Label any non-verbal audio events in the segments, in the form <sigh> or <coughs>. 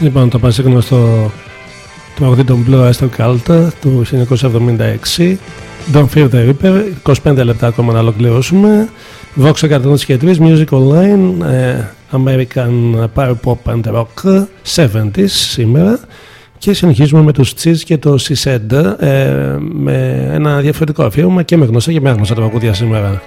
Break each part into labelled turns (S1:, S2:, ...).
S1: Λοιπόν, το πασίγνωστο τραγουδί των Blue Oyster Cult του 1976 Don't Fear the Reaper 25 λεπτά ακόμα να ολοκληρώσουμε. Vox 103 και 3 Music Online ε, American Power Pop and Rock 70s σήμερα. Και συνεχίζουμε με τους Cheese και το Sised ε, με ένα διαφορετικό αφιέρωμα και με γνωστά και με άγνωστα τραγούδια σήμερα.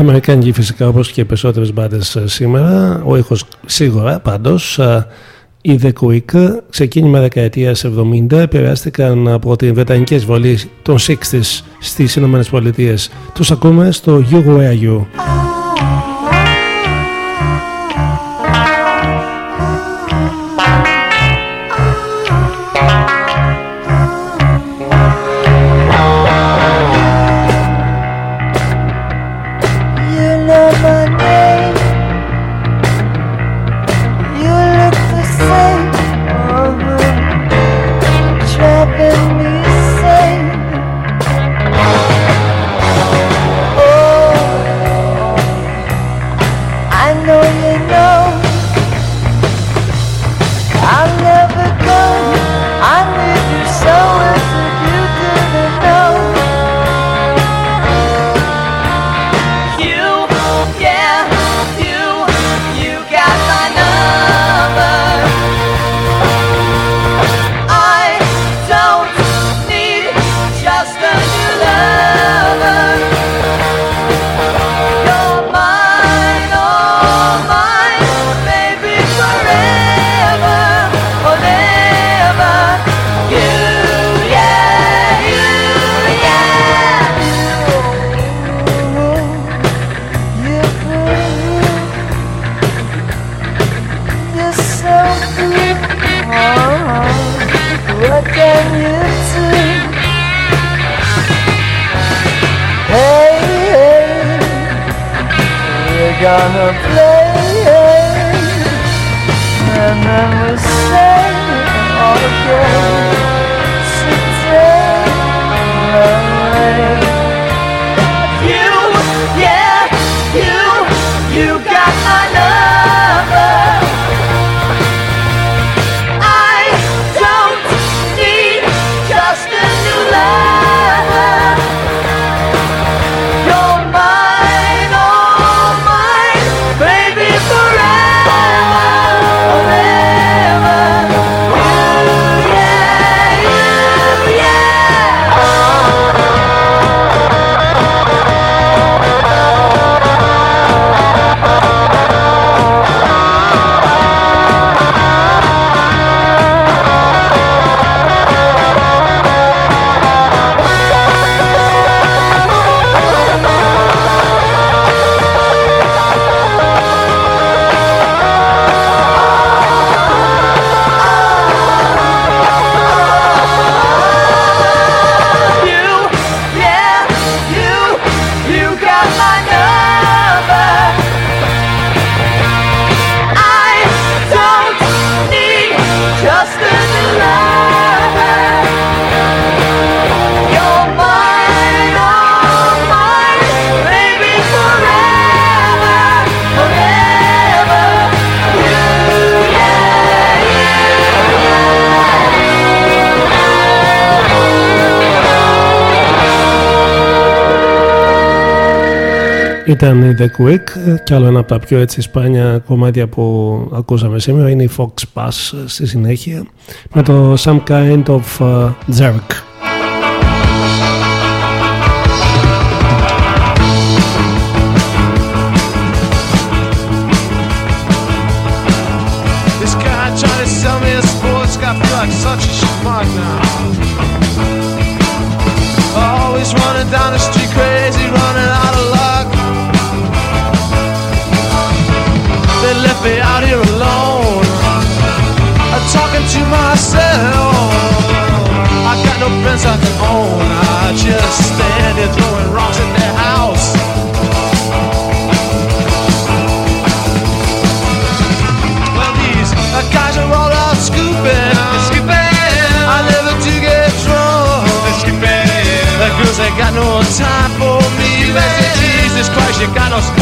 S2: Αμερικάνικη φυσικά όπως και οι περισσότερες μπάντες ε, σήμερα, ο ήχος σίγουρα πάντως. Ε, η The Quick, ξεκίνημα δεκαετίας 70, επηρεάστηκαν από την Βρετανική εισβολή των 60s στις Ηνωμένες Πολιτείες. Τους ακούμε στο You Where You. Ήταν η The Quick. Και άλλο ένα από τα πιο έτσι σπάνια κομμάτια που ακούσαμε σήμερα είναι η Fox Pass στη συνέχεια με το Some Kind of
S3: mexicanos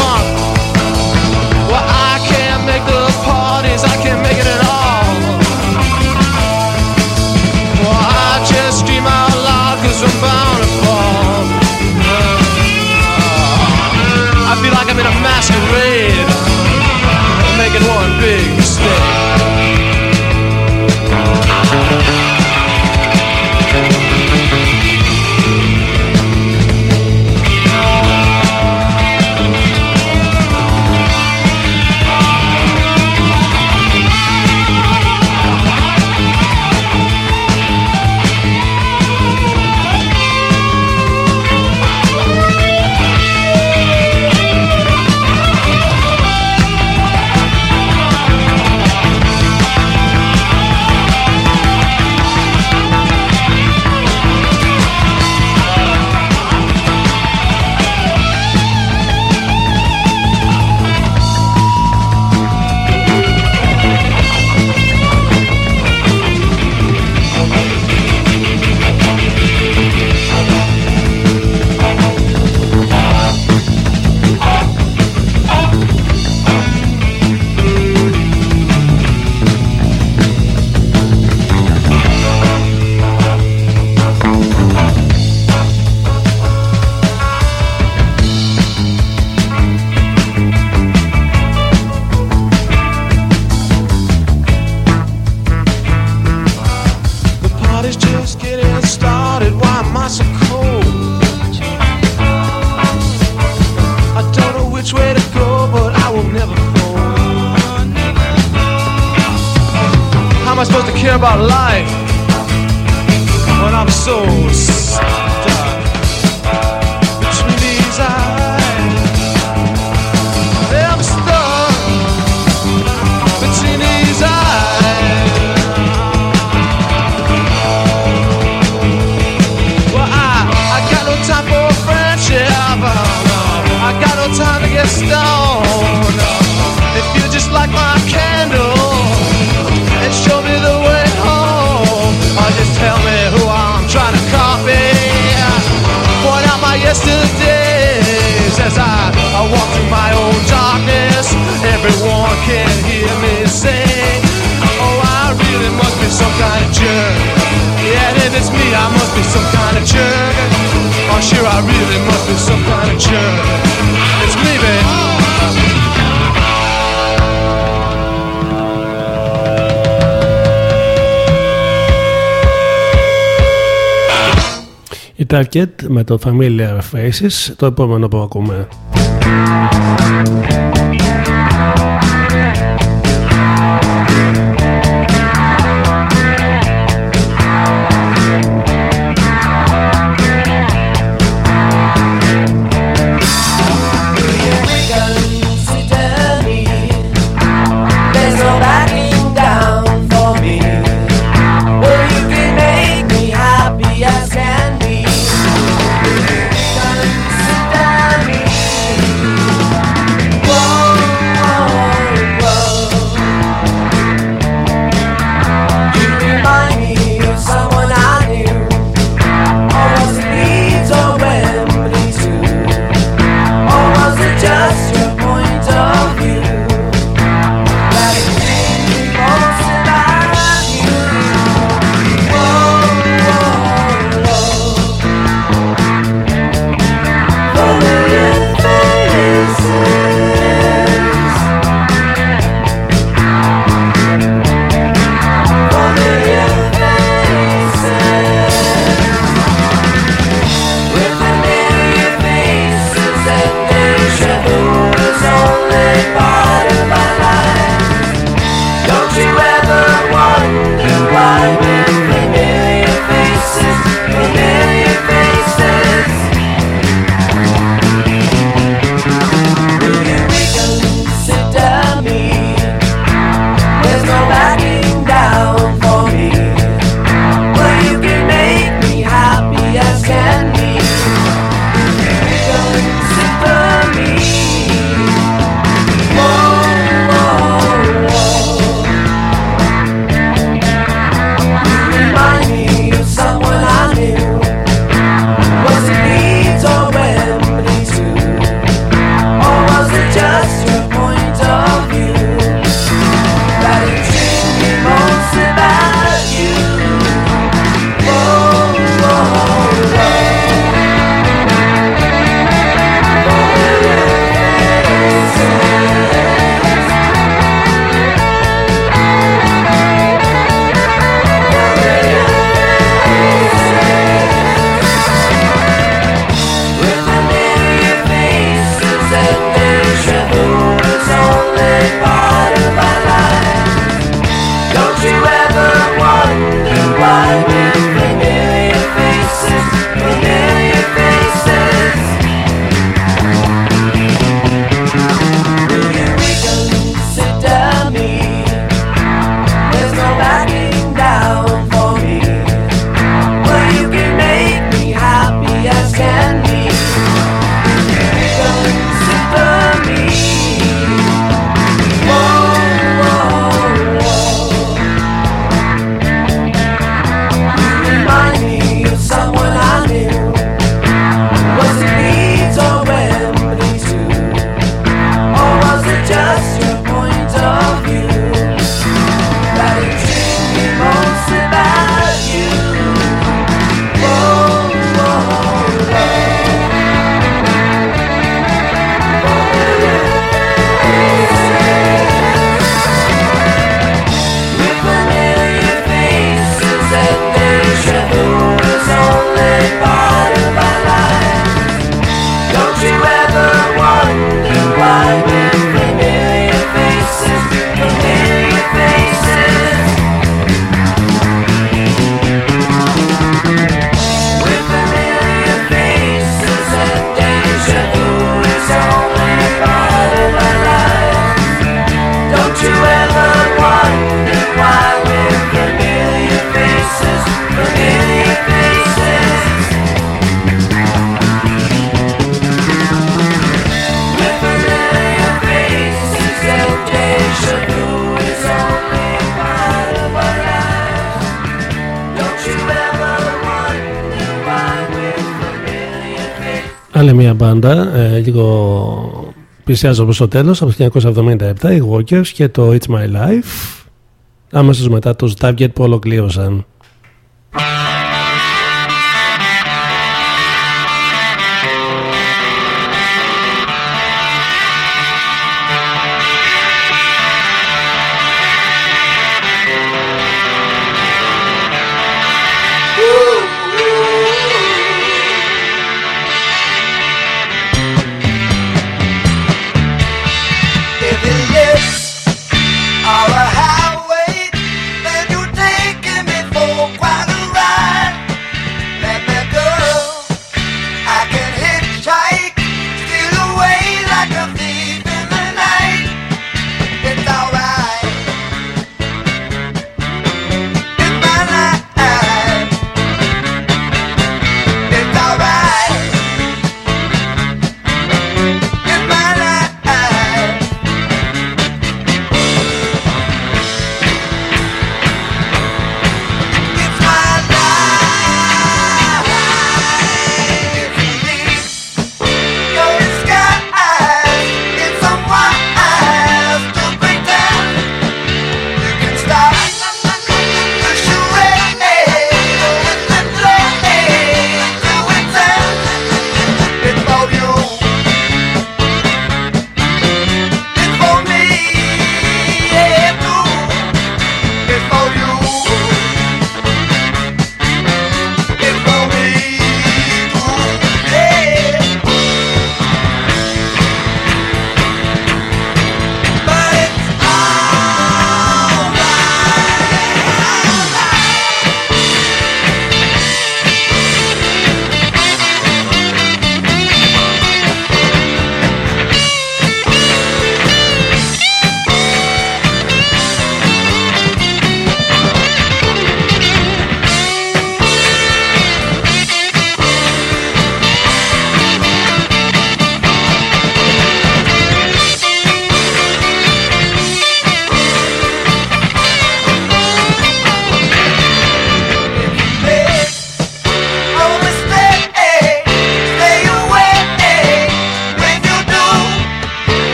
S3: some
S2: με το Familiar Faces, το επόμενο που ακούμε. πλησιάζω προς το τέλος από το 1977 οι Walkers και το It's My Life άμεσα μετά τους Target που ολοκλήρωσαν.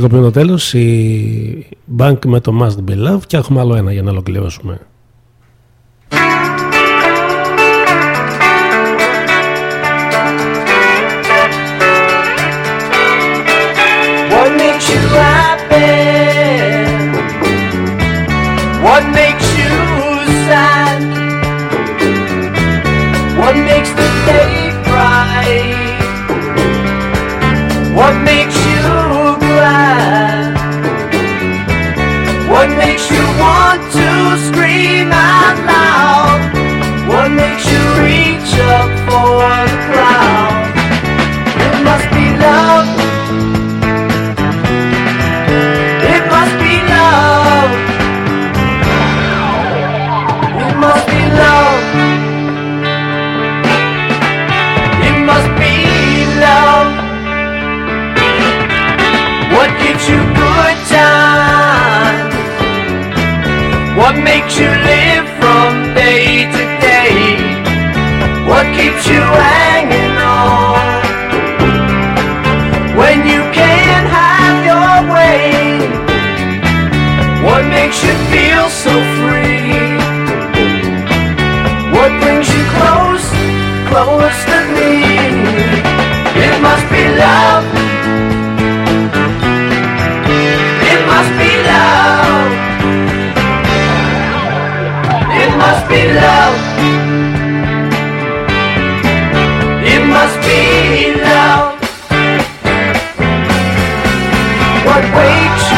S2: λίγο πριν το τέλος η Bank με το Must Be Love και έχουμε άλλο ένα για να ολοκληρώσουμε.
S1: so free. What brings you
S2: close, close to me? It must be love. It must be love. It must be love. It must be love. What waits?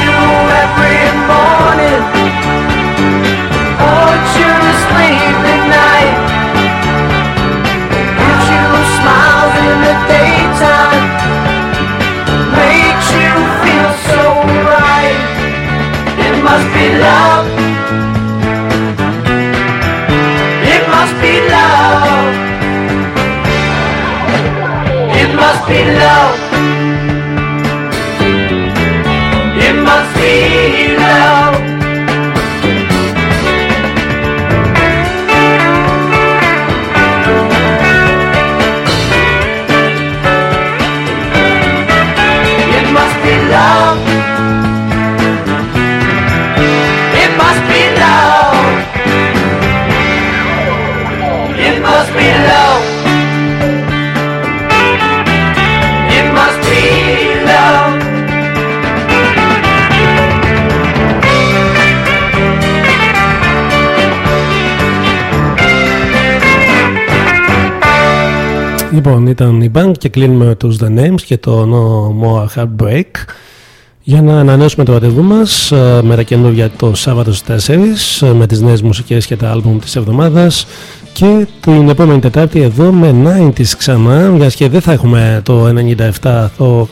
S1: Λοιπόν, ήταν η Bank και κλείνουμε με τους The Names και το No More Heartbreak. Για να ανανεώσουμε το ραντεβού μας ε, με τα καινούργια το Σάββατο στις 4 ε, με τις νέες μουσικές και τα άλμπουμ της εβδομάδας. Και την επόμενη Τετάρτη εδώ με 90's ξανά μιας και δεν θα έχουμε το 97 θα το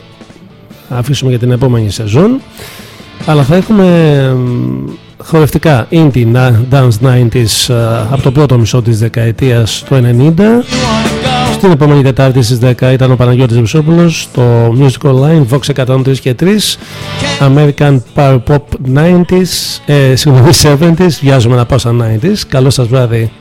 S1: αφήσουμε για την επόμενη σεζόν. Αλλά θα έχουμε μ, χορευτικά indie na- dance 90s ε, από το πρώτο μισό της δεκαετίας του 90 στην επόμενη Τετάρτη στις 10 ήταν ο Παναγιώτης Βυσόπουλος στο Music Online Vox 103 και 3 American Power Pop 90s ε, συγγνώμη 70s βιάζομαι να πάω στα 90s καλό σας βράδυ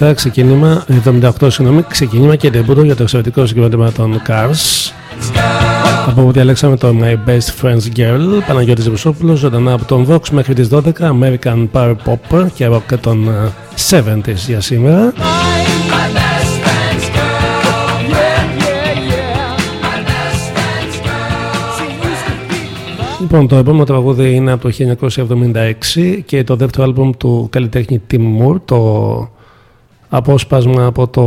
S1: 7 ξεκίνημα, 78 συγγνώμη, ξεκίνημα και τεμπούτο για το εξαιρετικό συγκρότημα των Cars. Από που διαλέξαμε το My ε, Best Friends Girl, Παναγιώτης Βουσόπουλος, ζωντανά από τον Vox μέχρι τις 12, American Power Pop και rock των ε, 70s για σήμερα. Λοιπόν, το επόμενο τραγούδι είναι από το 1976 και το δεύτερο άλμπουμ του καλλιτέχνη Tim Moore, το απόσπασμα από το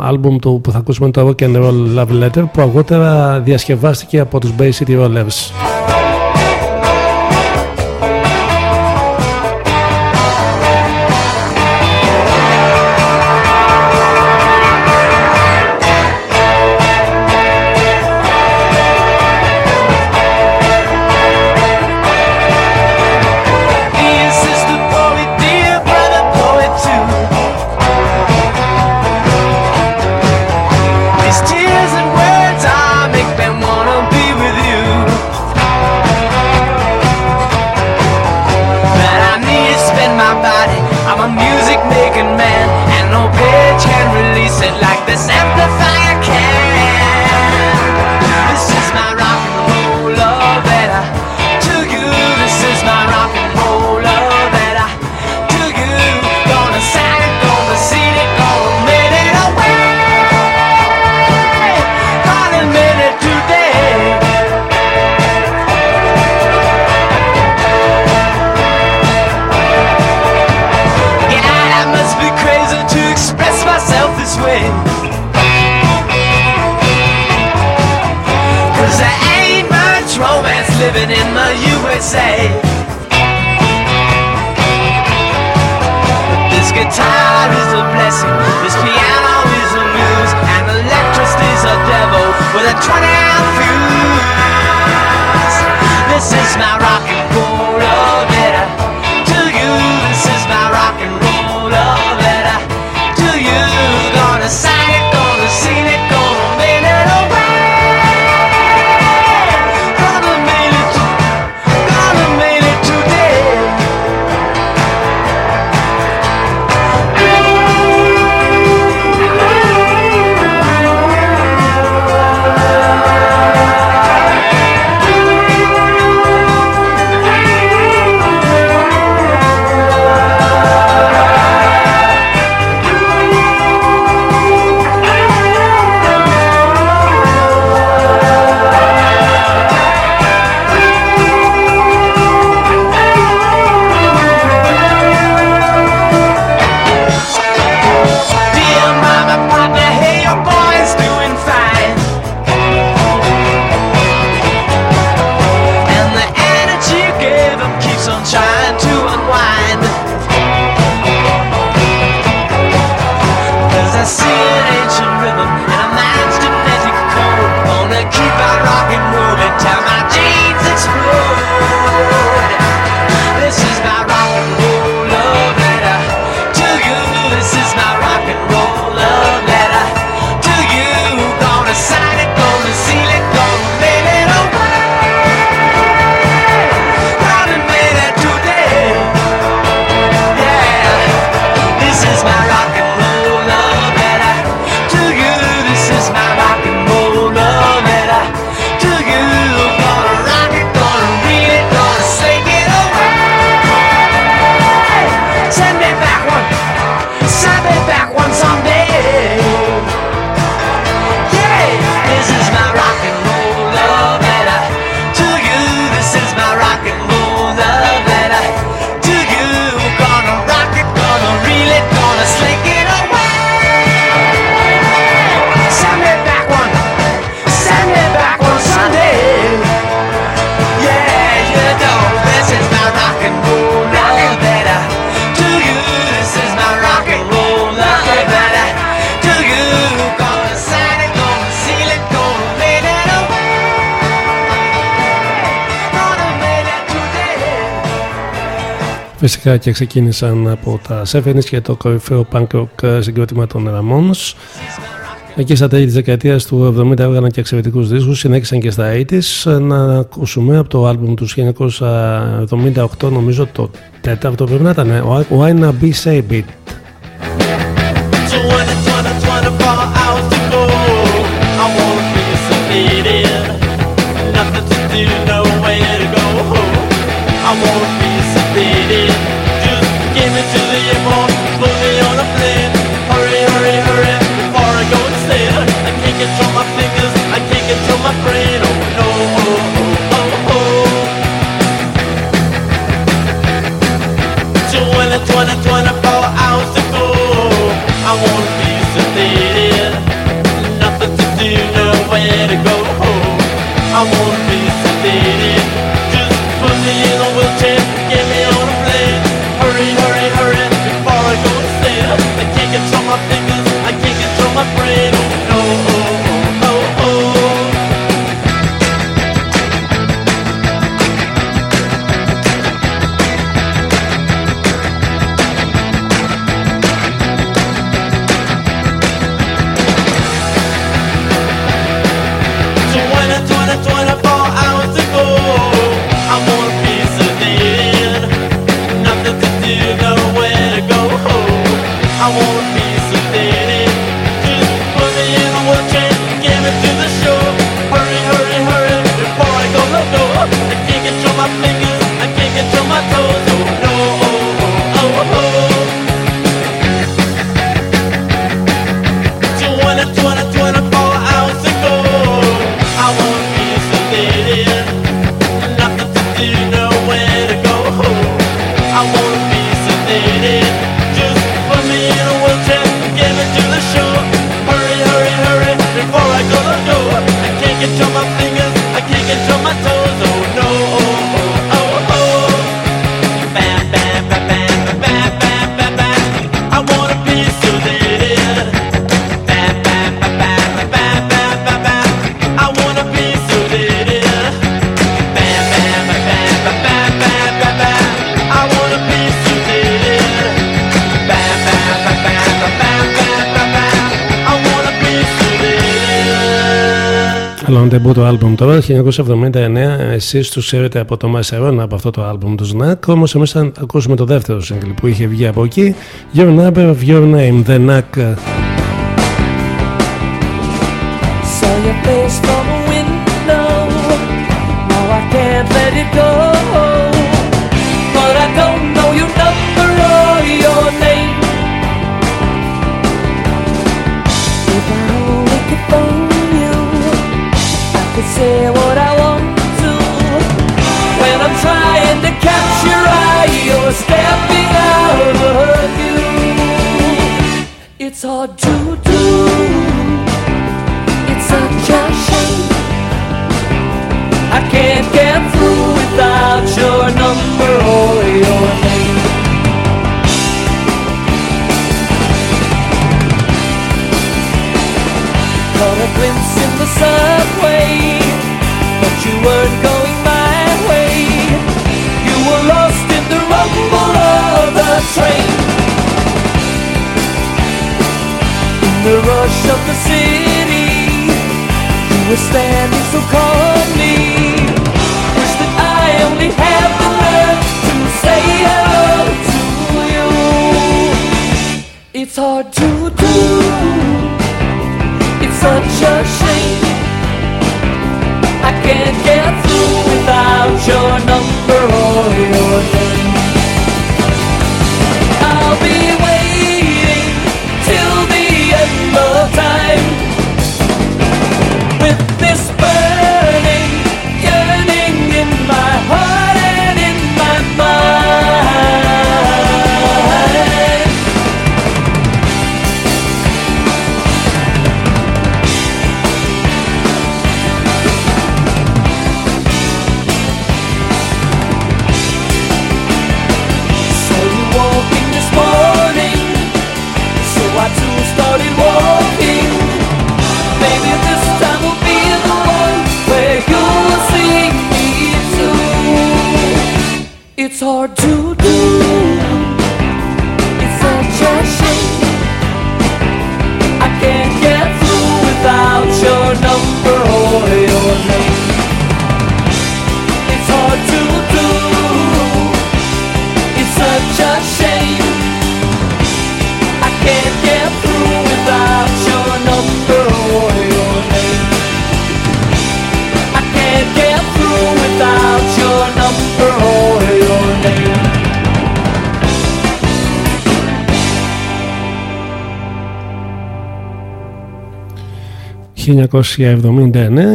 S1: άλμπουμ του που θα ακούσουμε το Rock and Roll Love Letter που αργότερα διασκευάστηκε από τους Bay City Rollers.
S2: Φυσικά και ξεκίνησαν από τα Σέφενης και το κορυφαίο punk rock συγκρότημα των Ramones. Εκεί στα τέλη της δεκαετίας του 70 έβγαλαν και εξαιρετικούς δίσκους, συνέχισαν και στα 80's. Να ακούσουμε από το άλμπουμ τους 1978, νομίζω το τέταρτο πρέπει να ήταν, Why Not Be Say It. Το το άλμπουμ τώρα, 1979, εσείς τους ξέρετε από το Μασερόνα από αυτό το άλμπουμ του Snack, όμως εμείς θα ακούσουμε το δεύτερο σύγκλι που είχε βγει από εκεί, Your Number of Your Name, The Knack.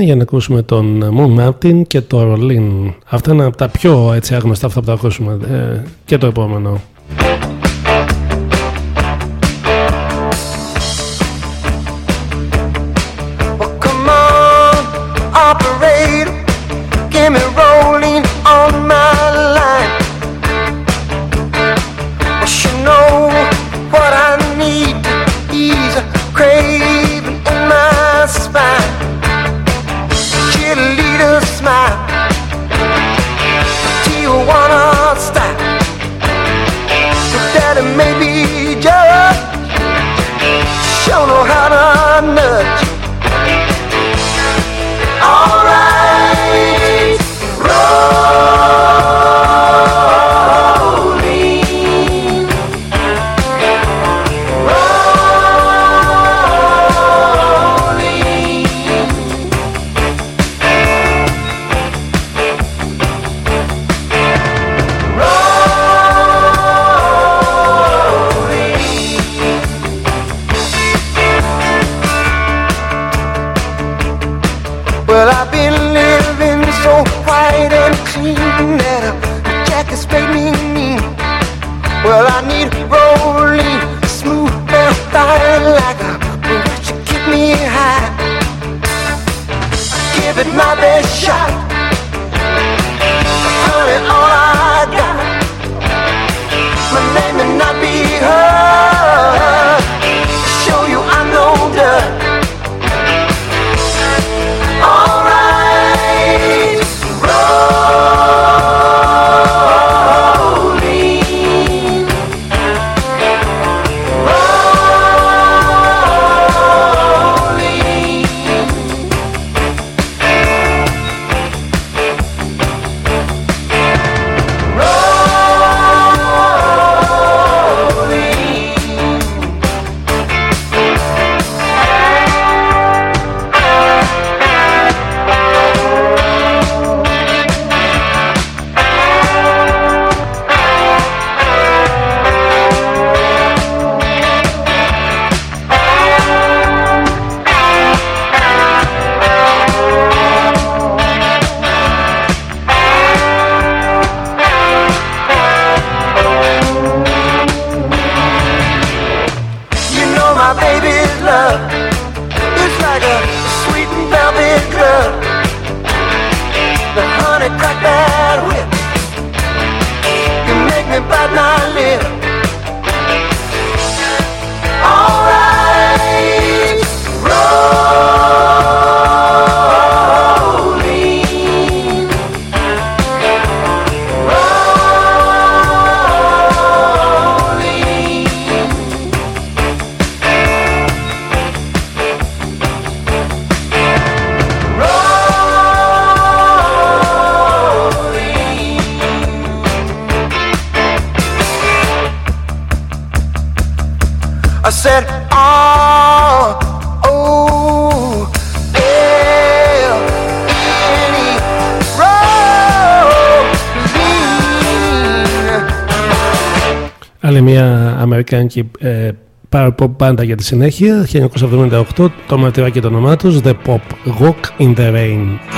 S2: για να ακούσουμε τον Moon Martin και το Rolin. Αυτά είναι από τα πιο έτσι, άγνωστα αυτά που θα ακούσουμε. Ε, και το επόμενο. pop πάντα για τη συνέχεια, 1978, το ματιβάκι το όνομά τους, The Pop Rock in the Rain.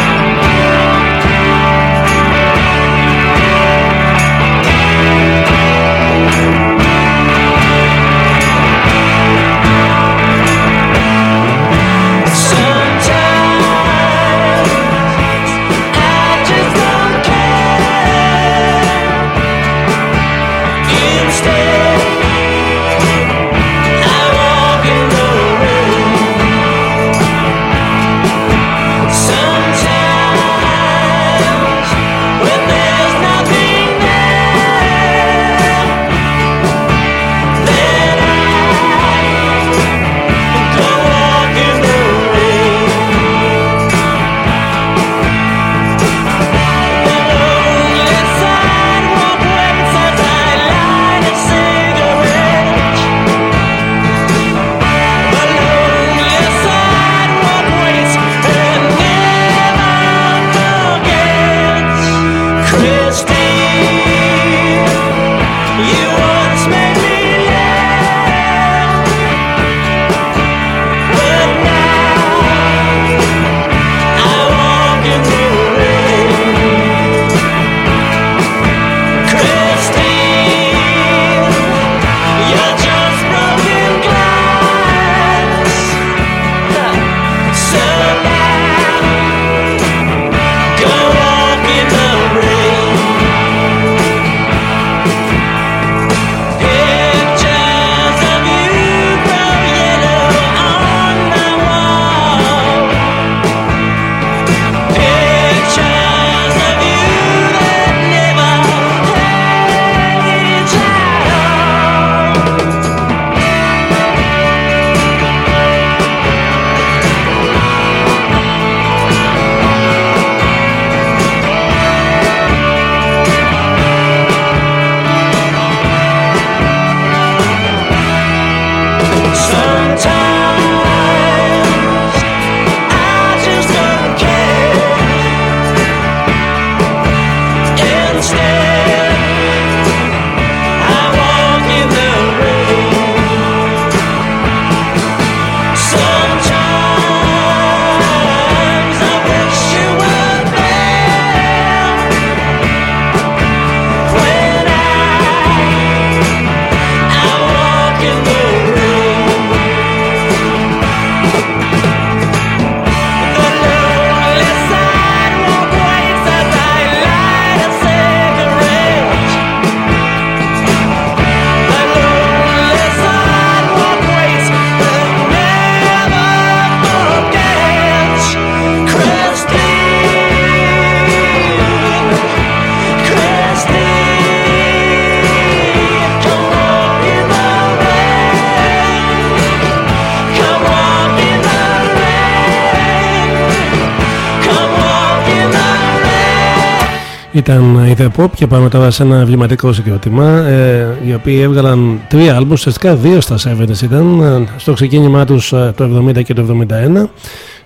S1: Ήταν η The Pop και πάμε τώρα σε ένα εμβληματικό συγκρότημα ε, οι οποίοι έβγαλαν τρία άλμπου, ουσιαστικά δύο στα 7 ήταν ε, στο ξεκίνημά τους ε, το 70 και το 71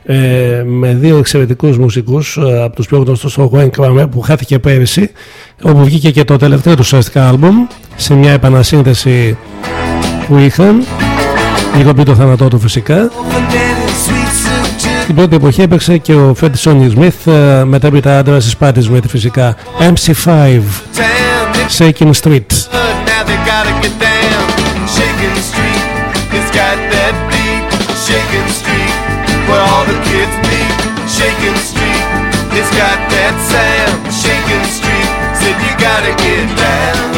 S1: ε, με δύο εξαιρετικούς μουσικούς ε, από τους πιο γνωστούς ο Wayne Kramer που χάθηκε πέρυσι όπου βγήκε και το τελευταίο του ουσιαστικά άλμπομ σε μια επανασύνθεση που είχαν λίγο πριν το θάνατό του φυσικά την πρώτη εποχή έπαιξε και ο Φέντι Σόνι Σμιθ μετέπειτα άντρα τη Πάτη Σμιθ φυσικά MC5 Shaking Street
S4: Now they gotta get down. Shaking Street, it's got that beat. Shaking Street, where all the kids meet. Shaking Street, it's got that sound. Shaking Street, said you gotta get down.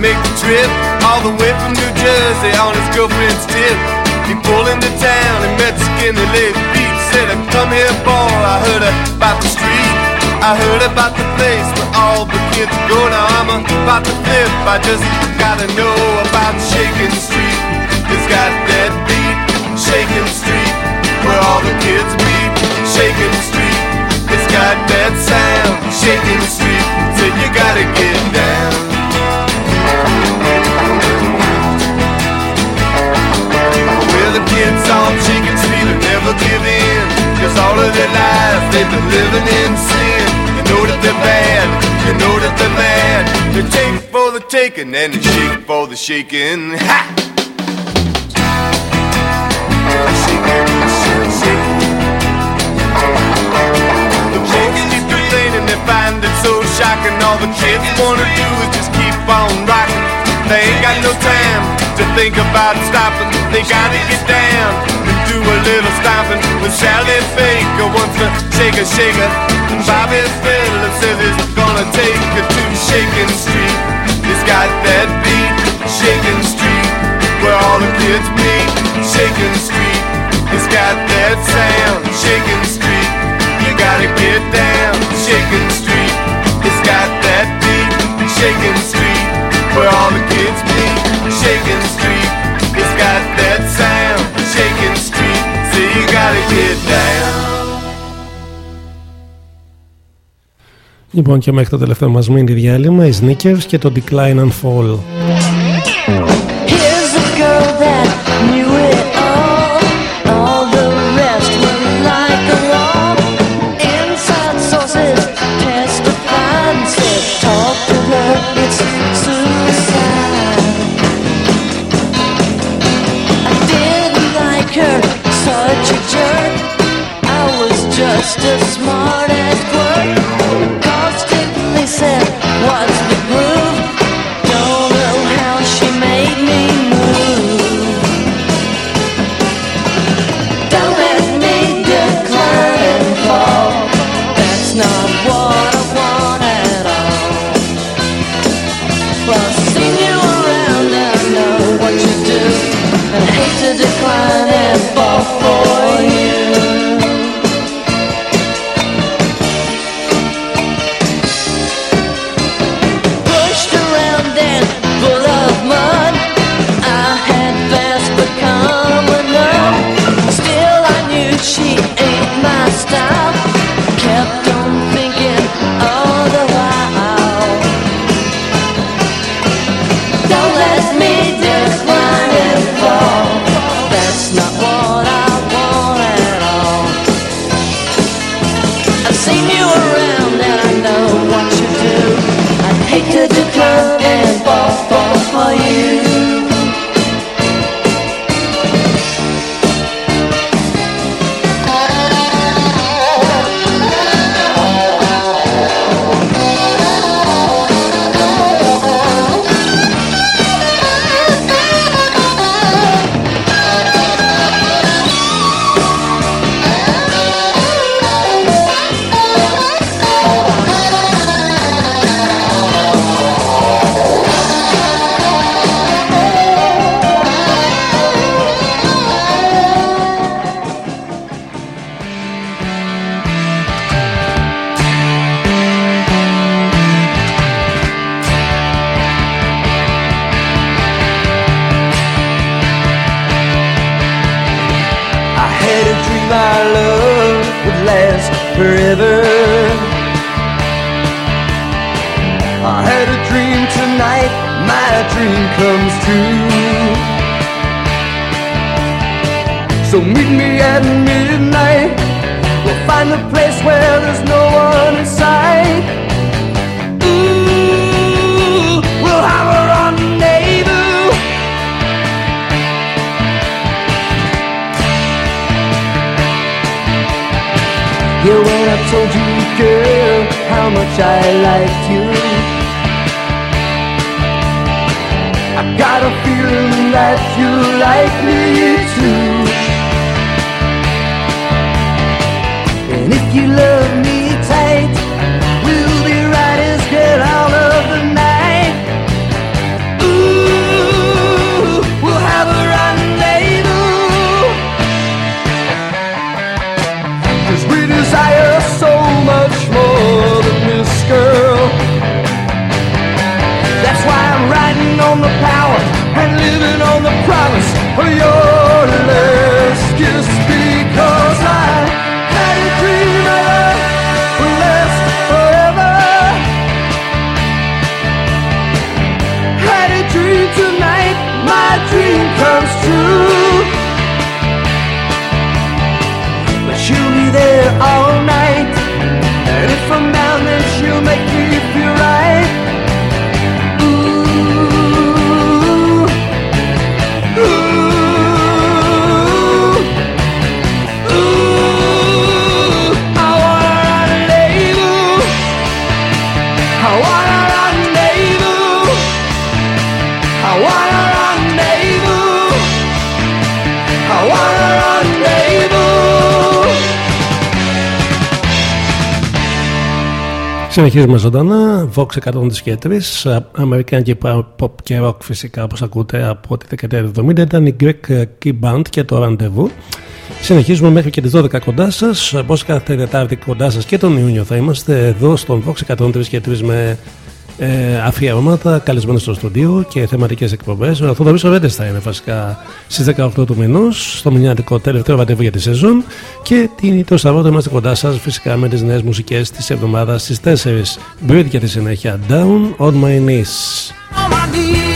S4: Make the trip all the way from New Jersey on his girlfriend's tip. He pulled into town and met Skinny Lady Pete. Said, I "Come here, boy. I heard about the street. I heard about the place where all the kids go. Now I'm about to flip. I just gotta know about Shaking Street. It's got that beat, Shaking Street, where all the kids meet. Shaking Street, it's got that sound, Shaking Street. So you gotta get down. Never give in. Cause all of their lives they've been living in sin. You know that they're bad, you know that they're mad. They take for the taking and they shake for the shaking. Ha! Find it so shocking. All the kids wanna do is just keep on rocking. They ain't got no time to think about stopping. They gotta get down and do a little stomping with Sally Baker wants to shake a shaker. Bobby Phillips says he's gonna take her to Shaking Street. It's got that beat, Shaking Street, where all the kids meet. Shaking Street, it's got that sound, Shaking Street. You gotta get down, Shaking Street. It's got that beat, Shaking Street, where all the kids meet. Shaking Street, it's got that sound, Shaking Street. So you gotta get down.
S1: Λοιπόν και μέχρι το τελευταίο μας μήνυ διάλειμμα οι Sneakers και το Decline and Fall
S2: just a smart ass quirk. Constantly said, what
S1: Συνεχίζουμε ζωντανά. Vox 103 και 3. Αμερικάνικη pop και rock φυσικά όπως ακούτε από τη δεκαετία του 70 ήταν η Greek Key Band και το Rendezvous. Συνεχίζουμε μέχρι και τις 12 κοντά σας. Όπως κάθε Τετάρτη κοντά σας και τον Ιούνιο θα είμαστε εδώ στον Vox 103 και 3 με ε, αφιερώματα, καλεσμένοι στο στούντιο και θεματικές εκπομπές. Ο Θοδωρή Ορέντε θα είναι βασικά στις 18 του μηνός, στο μηνιάτικο τελευταίο ραντεβού για τη σεζόν. Και την, το Σαββάτο είμαστε κοντά σας φυσικά με τις νέες μουσικές της εβδομάδας στις 4. Μπρίτ για τη συνέχεια. Down on my knees.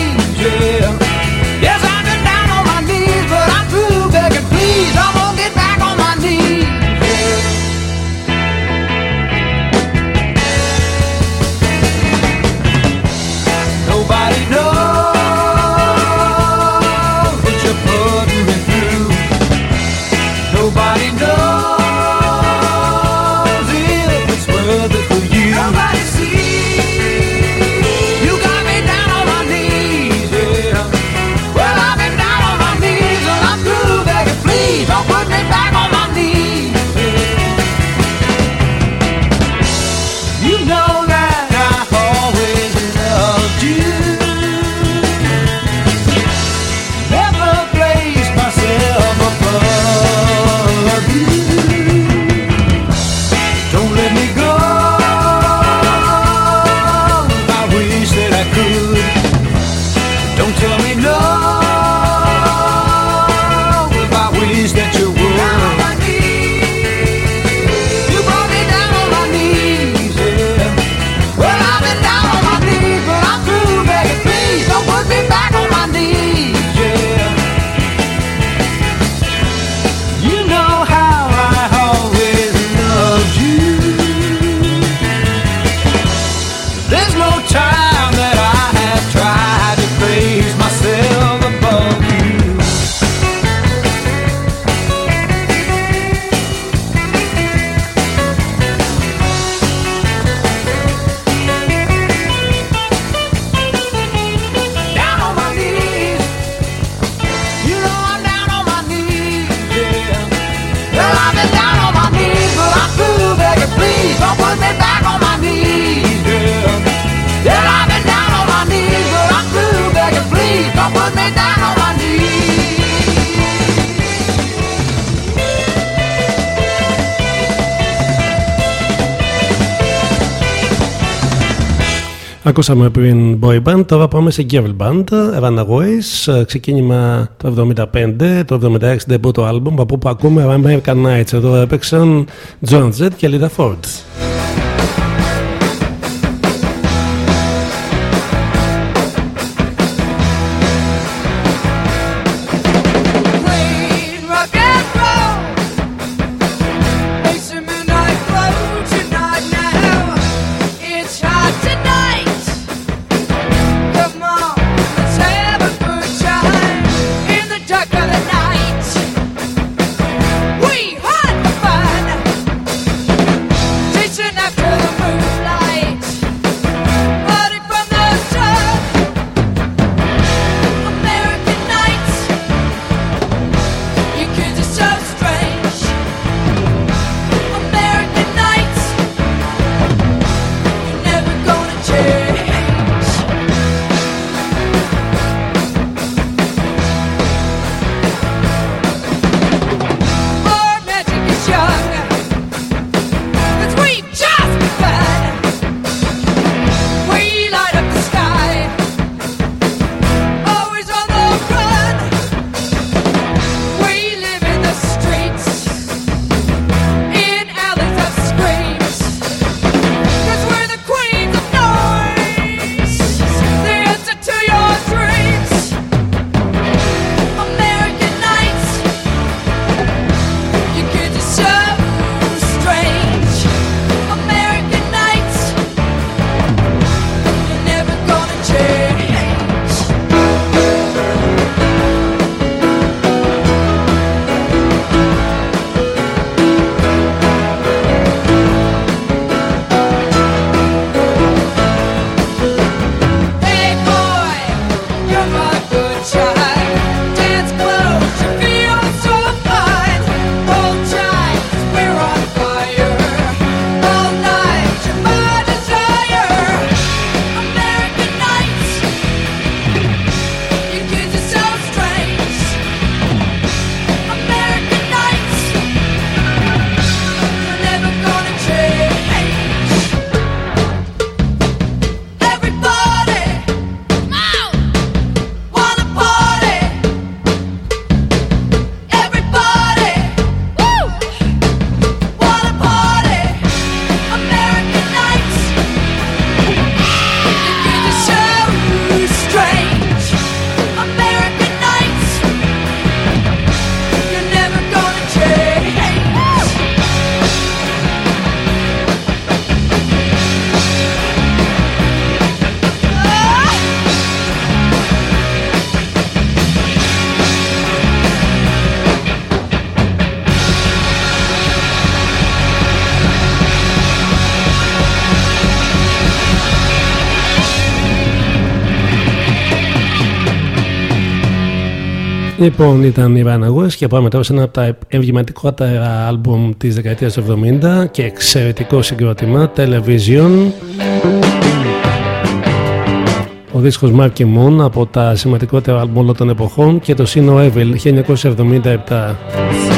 S2: Ακούσαμε πριν boy band, τώρα πάμε σε girl band, Runaways, ξεκίνημα το 75, το 76 debut το album, από ακούμε American Nights, εδώ έπαιξαν John Z και Lida Ford. Λοιπόν, ήταν η Ράνα και πάμε τώρα σε ένα από τα εμβληματικότερα άλμπουμ της δεκαετίας του 70 και εξαιρετικό συγκρότημα, Television. Ο δίσκος Mark Moon από τα σημαντικότερα άλμπουμ όλων των εποχών και το Sino Evil 1977.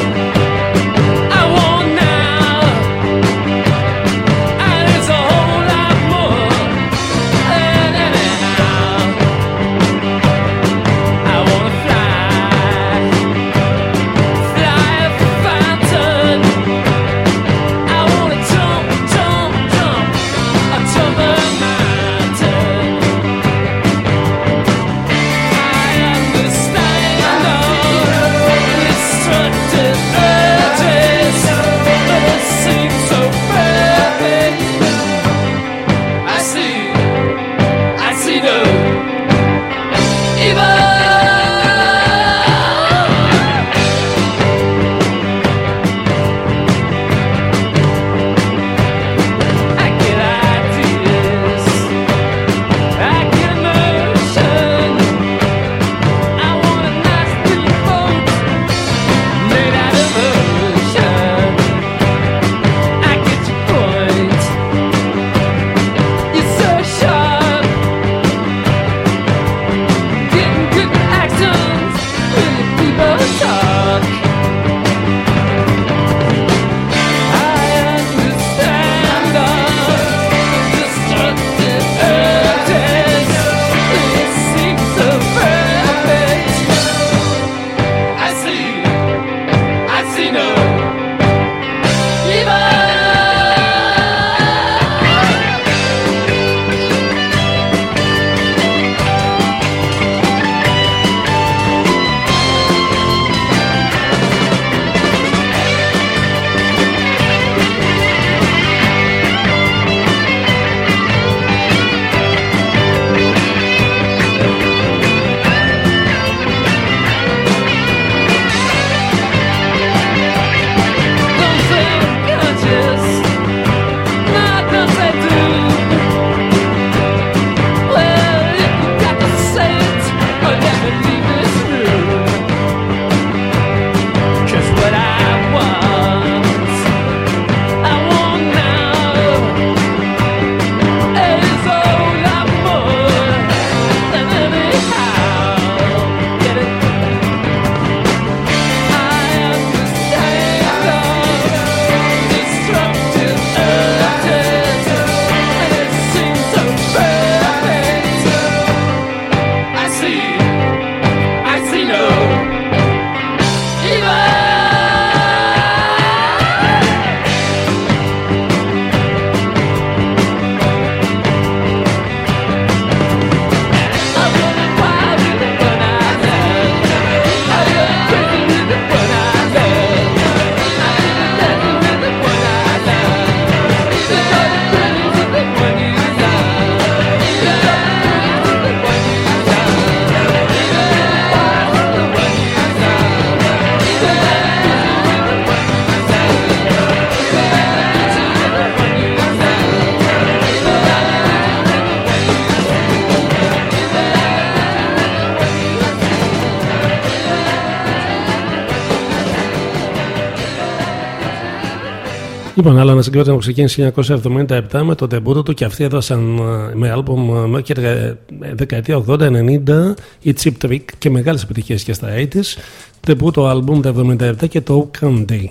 S2: Λοιπόν, άλλο ένα συγκρότημα που ξεκίνησε 1977 με το τεμπούτο του και αυτοί έδωσαν ε, με άλμπουμ ε, μέχρι ε, δεκαετία 80-90 η Chip Trick και μεγάλες επιτυχίες και στα 80's. Τεμπούτο άλμπουμ τα 77 και το Candy.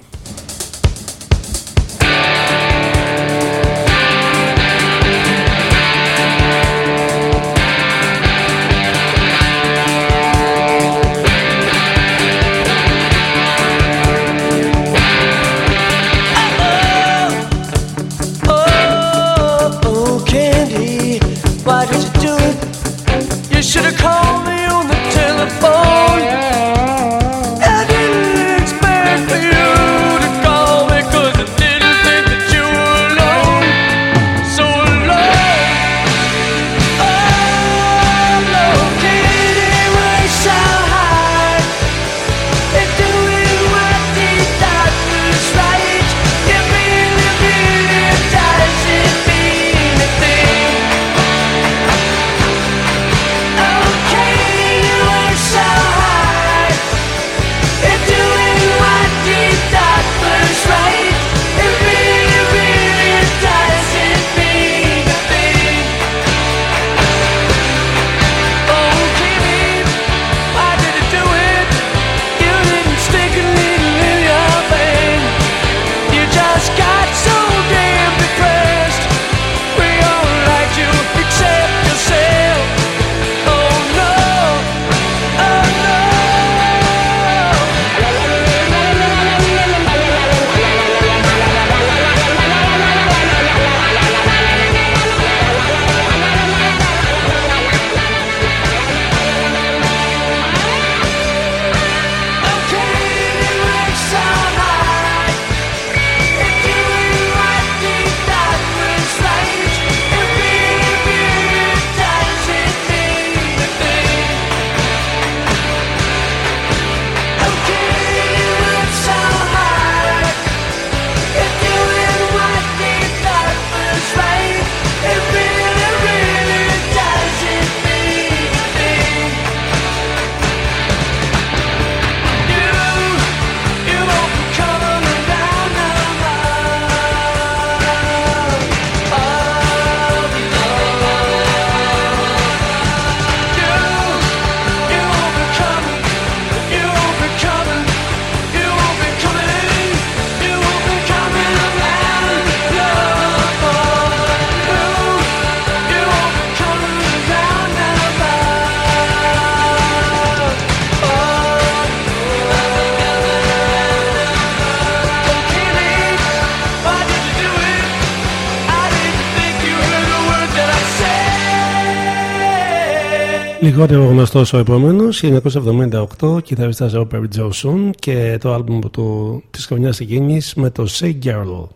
S2: Λιγότερο γνωστός ο επόμενος, 1978, κιθαριστάς ο Johnson και το άλμπουμ του, της χρονιάς εκείνης με το Say Girl.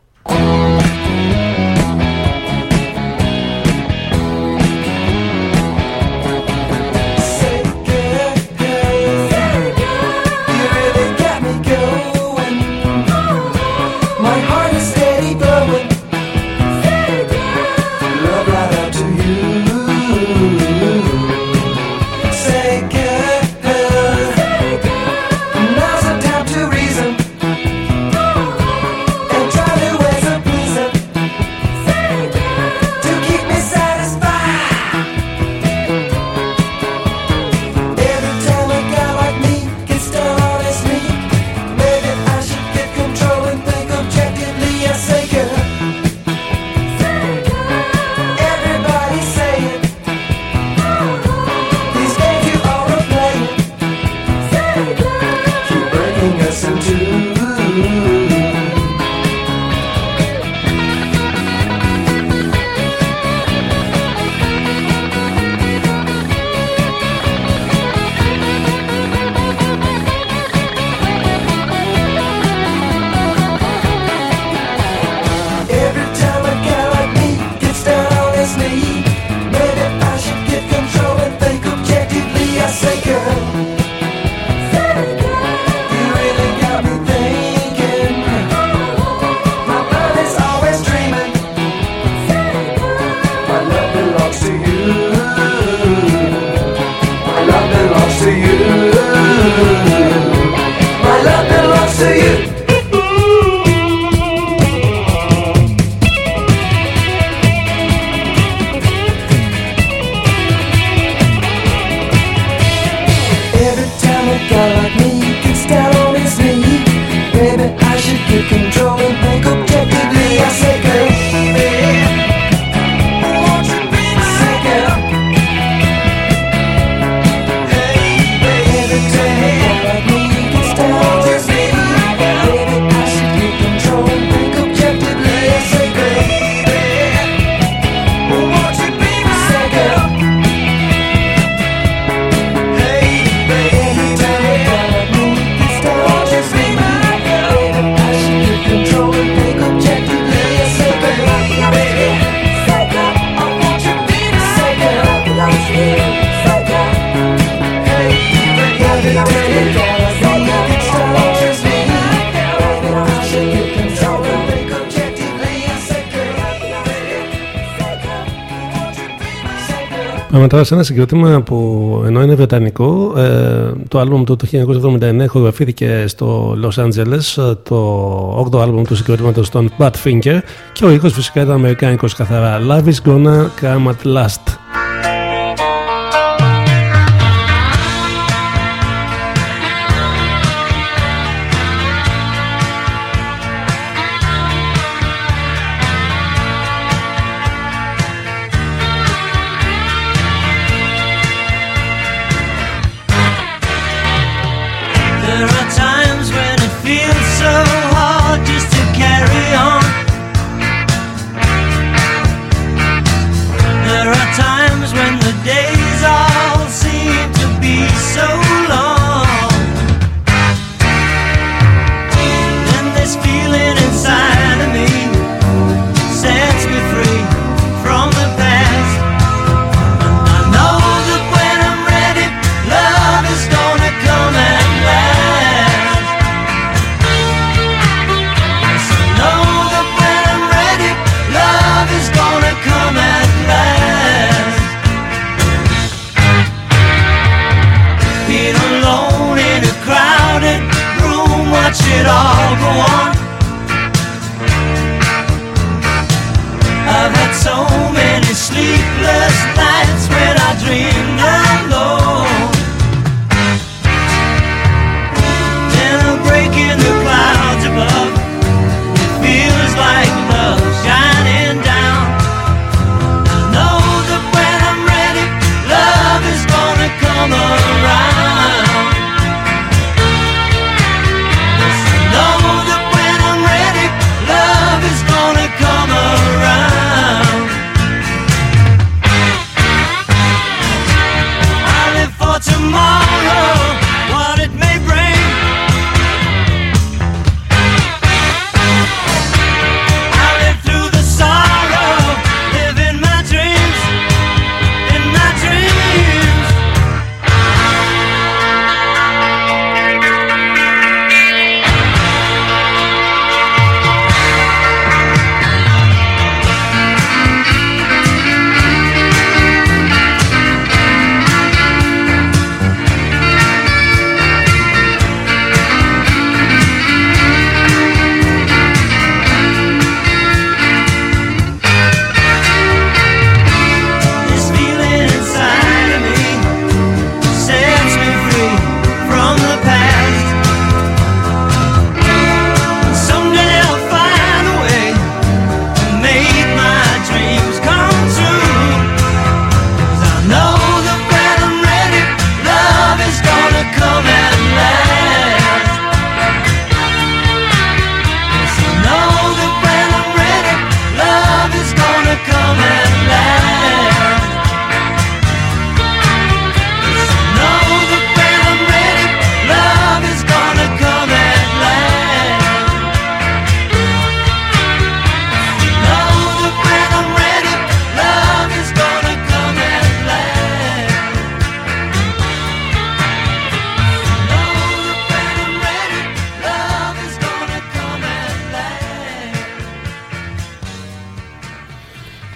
S2: σε ένα συγκρότημα που ενώ είναι βρετανικό, ε, το άλμπουμ του το 1979 χορογραφήθηκε στο Los Angeles, ε, το 8ο άλμπουμ του συγκροτήματος των Bad Finger και ο ήχος φυσικά ήταν αμερικάνικος καθαρά. Love is gonna come at last.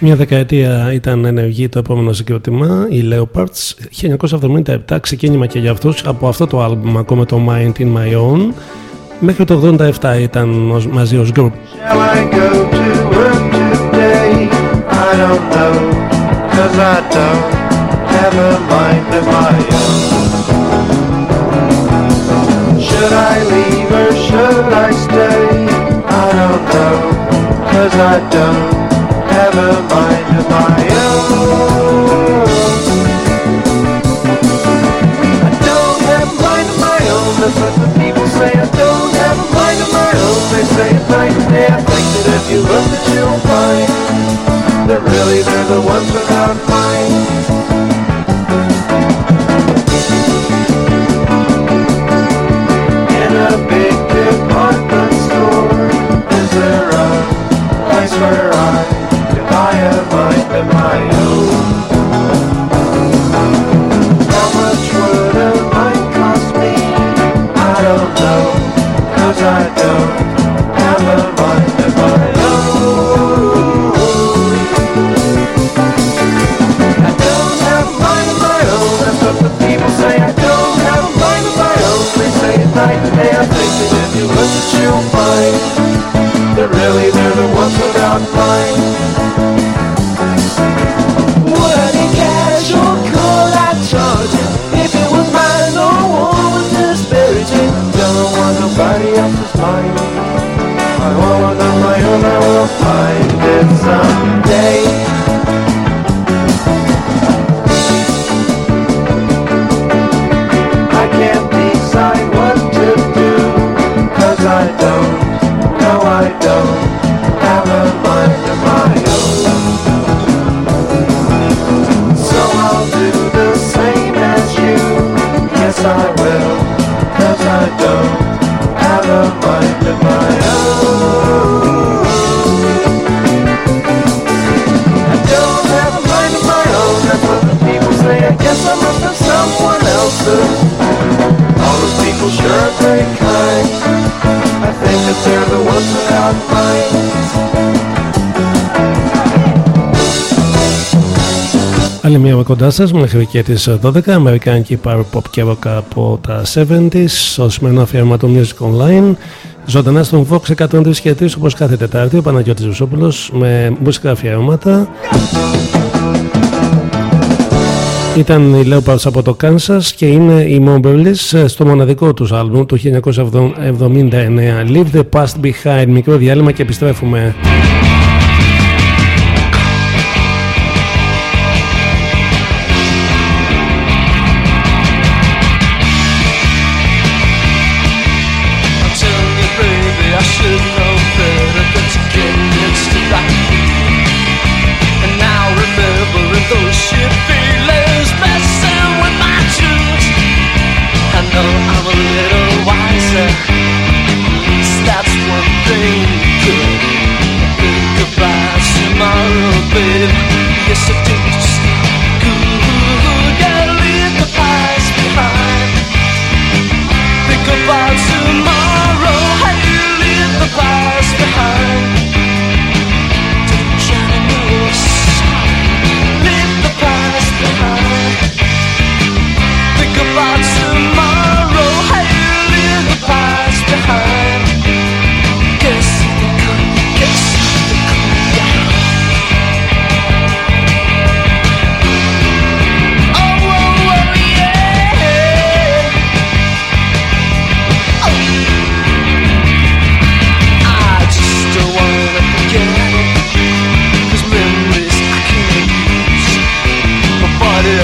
S2: Μια δεκαετία ήταν ενεργή το επόμενο συγκρότημα, οι Leopards. 1977 ξεκίνημα και για αυτούς από αυτό το άλμπουμ ακόμα το Mind in My Own. Μέχρι το 1987 ήταν ως, μαζί ως group.
S5: Should I leave or should I stay? I don't know, cause I don't have a mind of my own. I don't have a mind of my own, that's what the people say. I don't have a mind of my own, they say and. I think that if you look that you'll find that really they're the ones without mind.
S2: κοντά σας μέχρι και τις 12. Αμερικάνικη power pop και rock από τα 70s. Στο σημερινό αφιέρωμα του Music Online. Ζωντανά στον Vox 103 και 3 όπως κάθε Τετάρτη. Ο Παναγιώτης Βουσόπουλος με μουσικά αφιέρωματα. Ήταν η Leopards από το Kansas και είναι οι Moberlis ε, στο μοναδικό τους άλμπουμ του 1979 Leave the Past Behind. Μικρό διάλειμμα και επιστρέφουμε.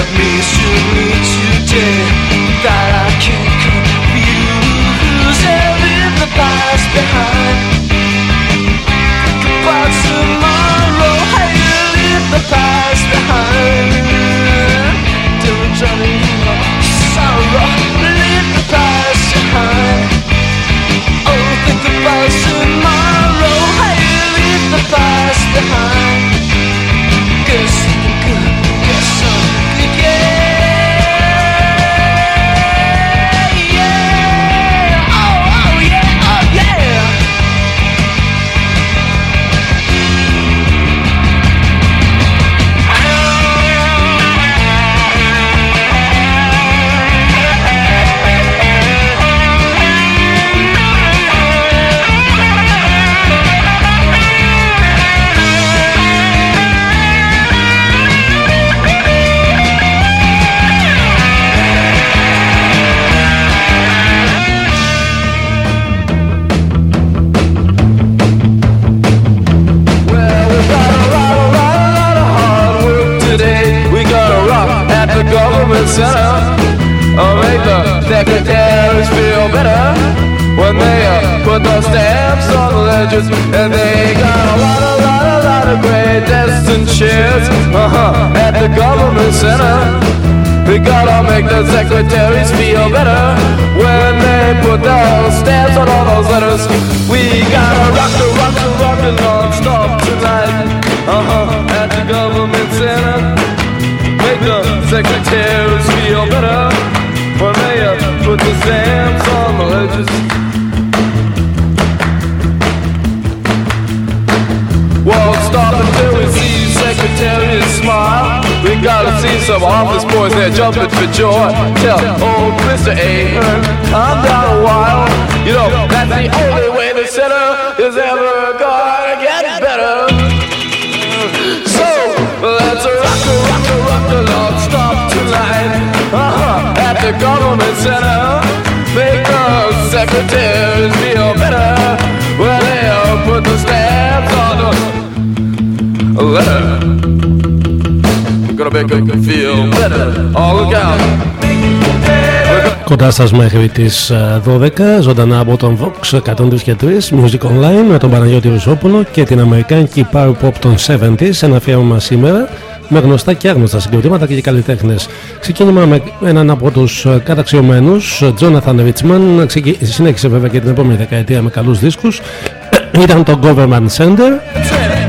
S6: at least you need today. Adele stamps on all those letters. We gotta rock the rock the rock and roll. I've seen some office boys there jumping for joy. Tell old Mr. Ahern, I'm down a while. You know, that's the only way the center is ever gonna get better. So, let's rock a rock a rock a long stop tonight. Uh-huh, at the government center. Make the secretaries feel better. Well, they'll put the stamps on the
S7: letter.
S2: Κοντά σας μέχρι τις ε, 12, ζωντανά από τον Vox 103 και 3, Music Online με τον Παναγιώτη Ρουσόπουλο και την Αμερικάνικη Power Pop των 70s, ένα αφιέρωμα σήμερα με γνωστά και άγνωστα συγκροτήματα και καλλιτέχνες. Ξεκίνημα με έναν από τους ε, καταξιωμένους, Jonathan Richman, συνέχισε βέβαια και την επόμενη δεκαετία με καλούς δίσκους. <coughs> Ήταν το Government Center.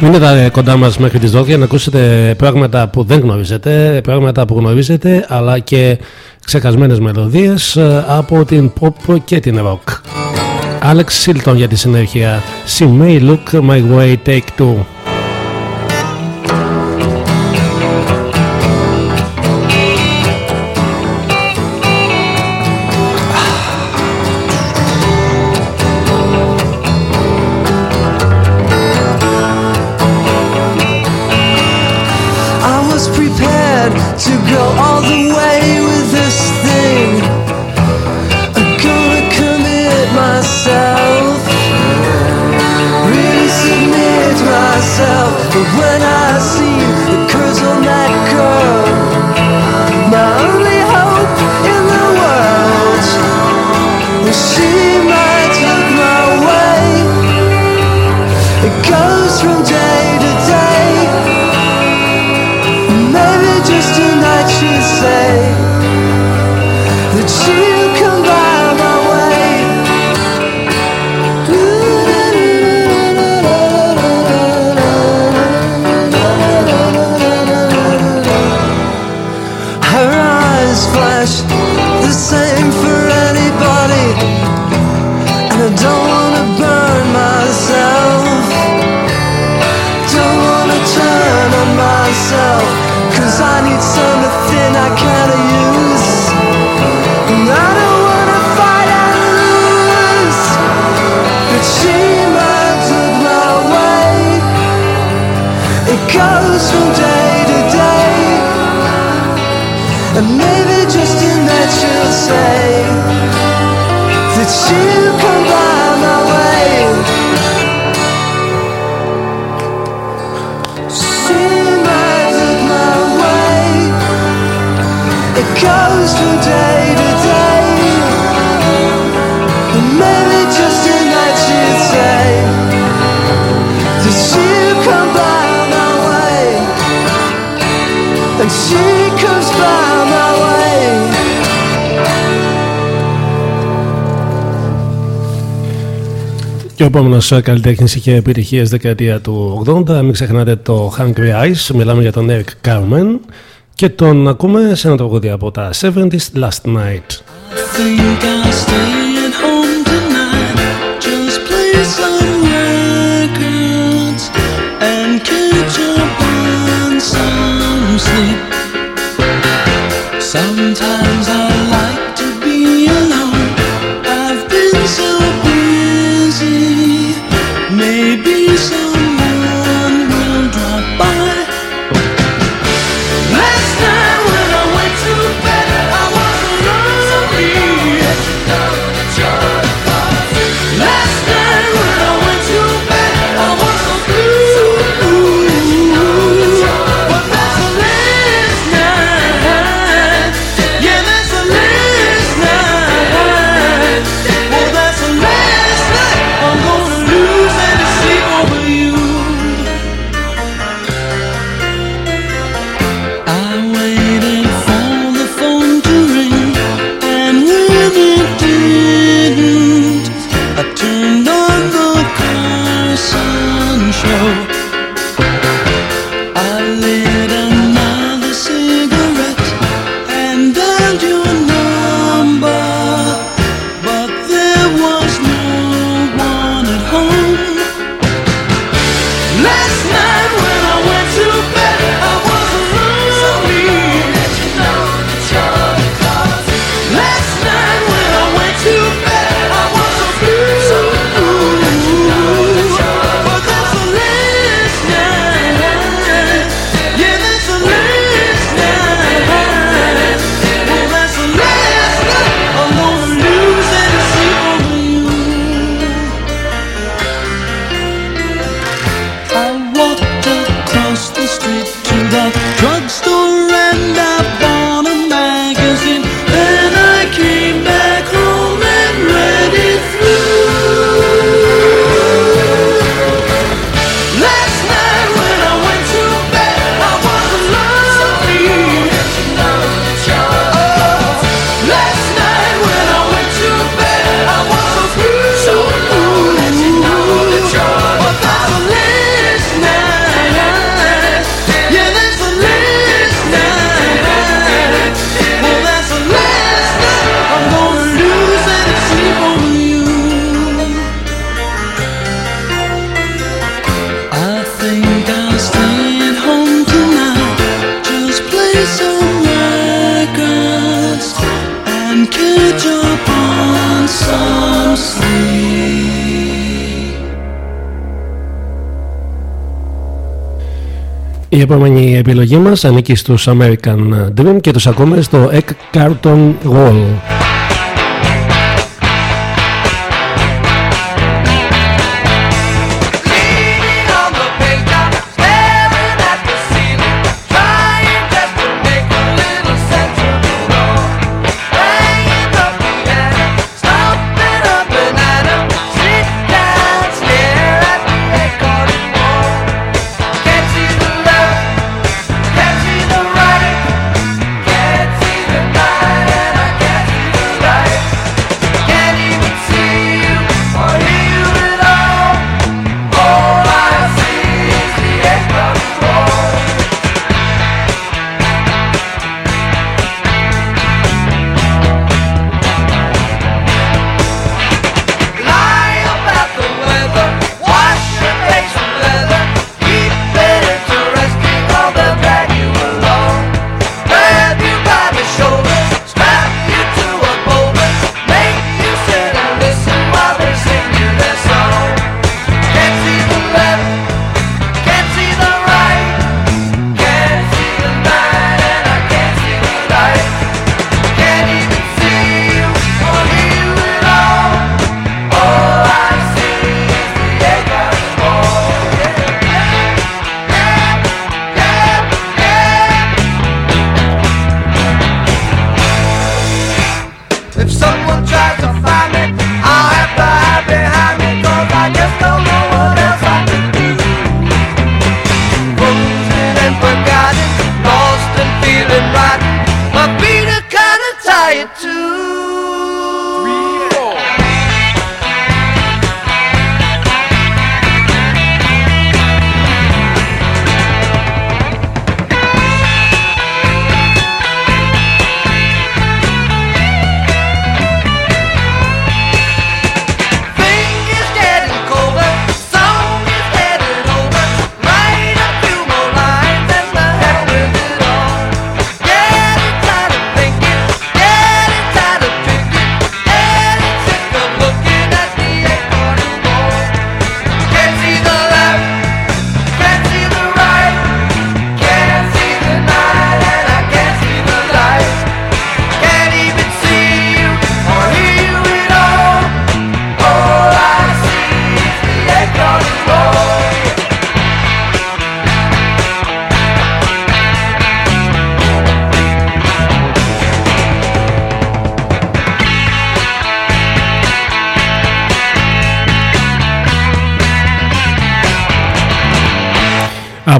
S2: Μείνετε ε, κοντά μας μέχρι τις 12 να ακούσετε πράγματα που δεν γνωρίζετε, πράγματα που γνωρίζετε, αλλά και ξεχασμένες μελωδίες ε, από την pop και την rock. Αλεξ Σίλτον για τη συνέχεια. She may look my way, take two. επόμενος ε, καλλιτέχνης είχε επιτυχίε δεκαετία του 80. Μην ξεχνάτε το Hungry Eyes. Μιλάμε για τον Eric Carmen. Και τον ακούμε σε ένα τραγούδι από τα 70s Last Night. επιλογή μας ανήκει στους American Dream και τους ακούμε στο Egg Carton Wall.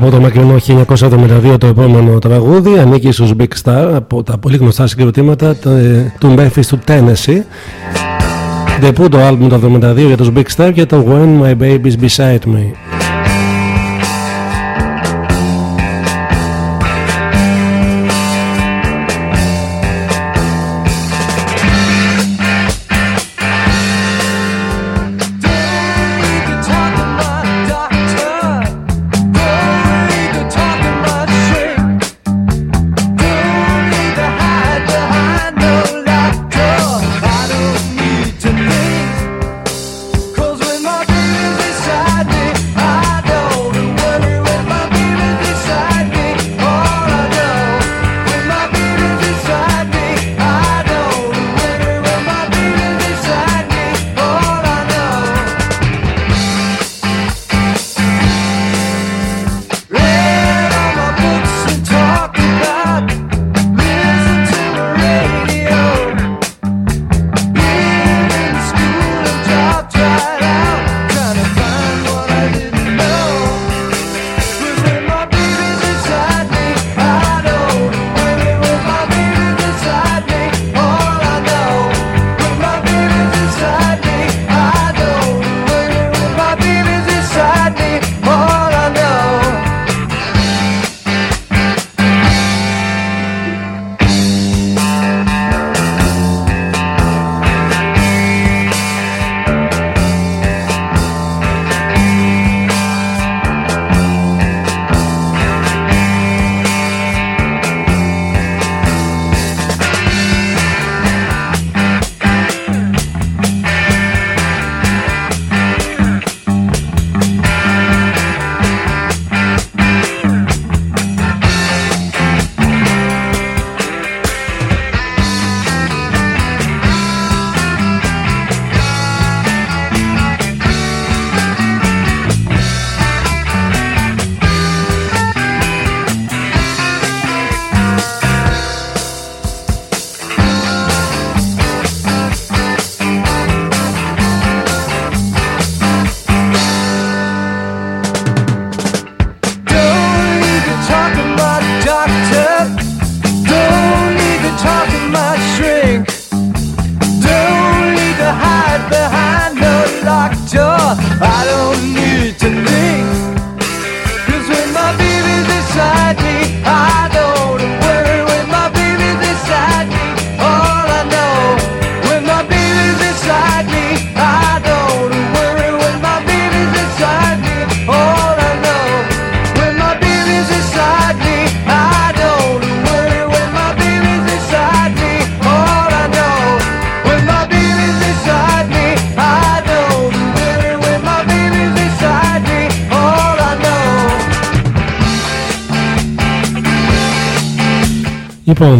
S2: από το μακρινό 1972 το επόμενο τραγούδι. Ανήκει στους Big Star από τα πολύ γνωστά συγκροτήματα του Memphis του Tennessee. Δεπού το άλμπουμ το 72 για τους Big Star και το When My Baby's Beside Me.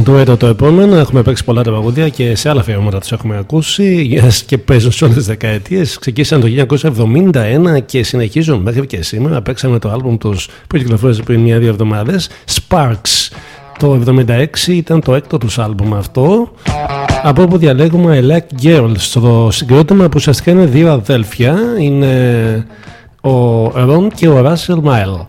S2: Λοιπόν, το έτο το επόμενο έχουμε παίξει πολλά τραγούδια και σε άλλα αφιερώματα τους έχουμε ακούσει yes, και παίζουν σε όλες τις δεκαετίες. Ξεκίνησαν το 1971 και συνεχίζουν μέχρι και σήμερα. Παίξαμε το άλμπουμ τους που κυκλοφόρησε πριν μία-δύο εβδομάδες. Sparks. Το 76 ήταν το έκτο τους άλμπουμ αυτό. Από όπου διαλέγουμε I Like Girls. Το συγκρότημα που ουσιαστικά είναι δύο αδέλφια. Είναι ο Ρον και ο Russell Mile.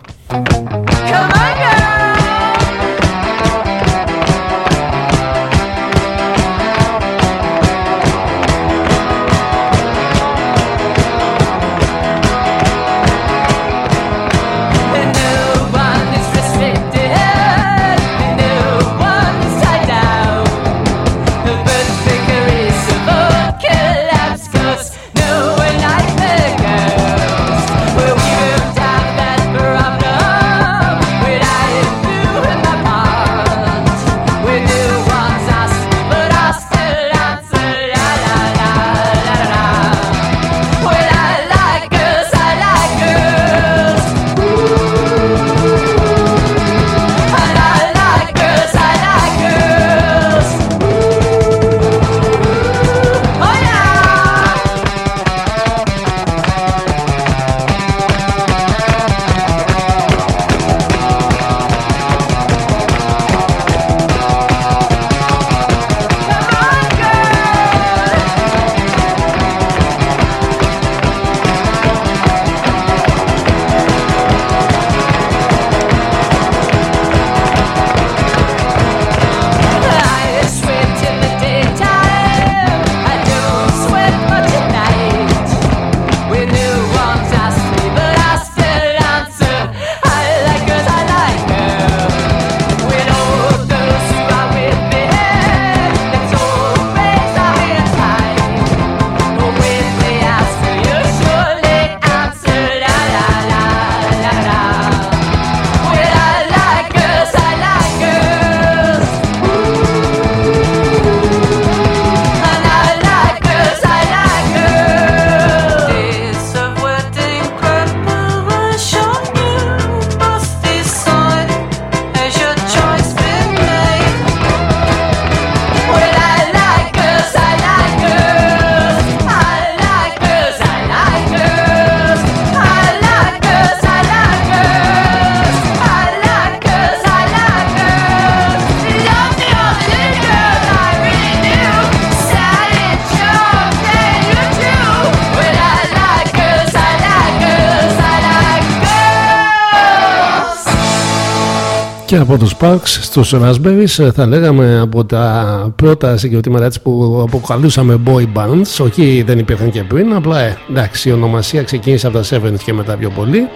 S2: Και από τους Sparks στους Raspberries ε, θα λέγαμε από τα πρώτα συγκροτήματα έτσι που αποκαλούσαμε boy bands. Όχι δεν υπήρχαν και πριν απλά ε, εντάξει η ονομασία ξεκίνησε από τα Sevens και μετά πιο πολύ.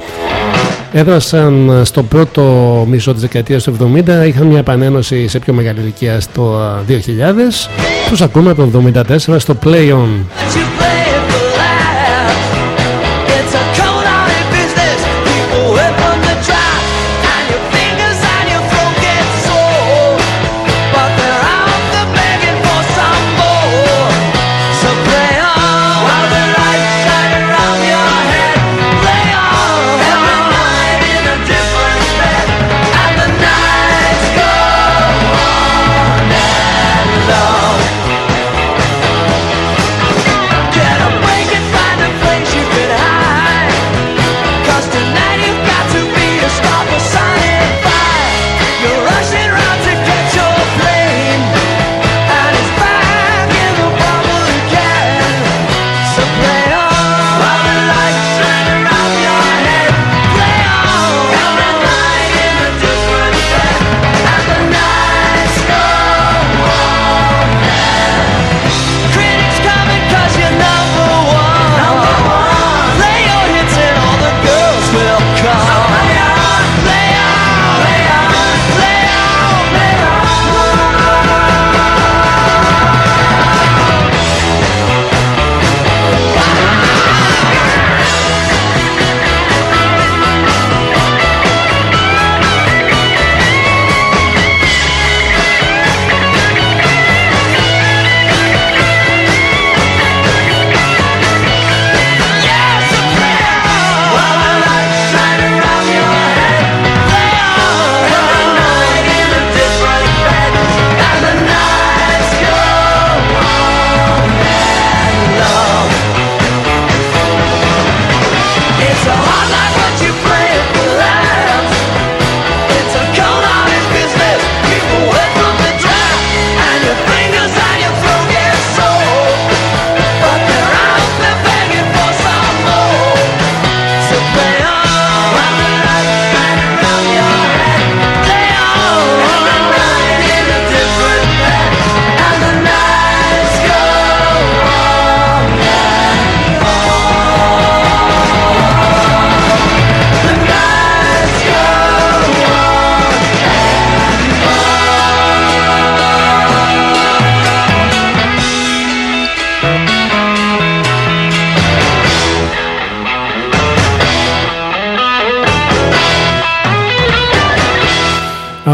S2: Έδρασαν στο πρώτο μισό της δεκαετίας του 70 είχαν μια επανένωση σε πιο μεγάλη ηλικία στο ε, 2000 τους ακούμε από το 74 στο Play On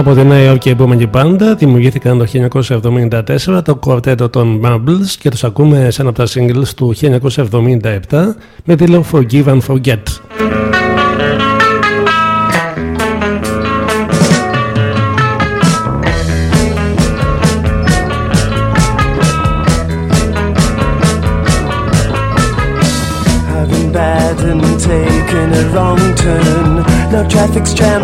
S2: από τη Νέα Υόρκη η επόμενη Πάντα, δημιουργήθηκαν το 1974 το κορτέτο των Mumbles και τους ακούμε σε ένα από τα singles του 1977 με τίτλο Forgive and Forget.
S5: taking a wrong turn. No traffic's
S2: jam.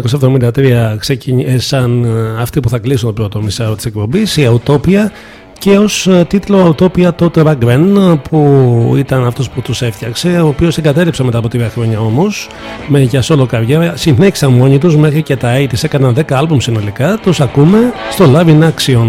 S2: 1973 ξεκίνησαν αυτοί που θα κλείσουν το πρώτο μισάρο της εκπομπής, η Αουτόπια και ως ε, τίτλο Αουτόπια τότε Ραγκρέν που ήταν αυτός που τους έφτιαξε ο οποίος εγκατέλειψε μετά από τρία χρόνια όμως με για σόλο καριέρα συνέχισαν μόνοι τους μέχρι και τα 80's έκαναν 10 άλμπουμ συνολικά τους ακούμε στο Live in Action.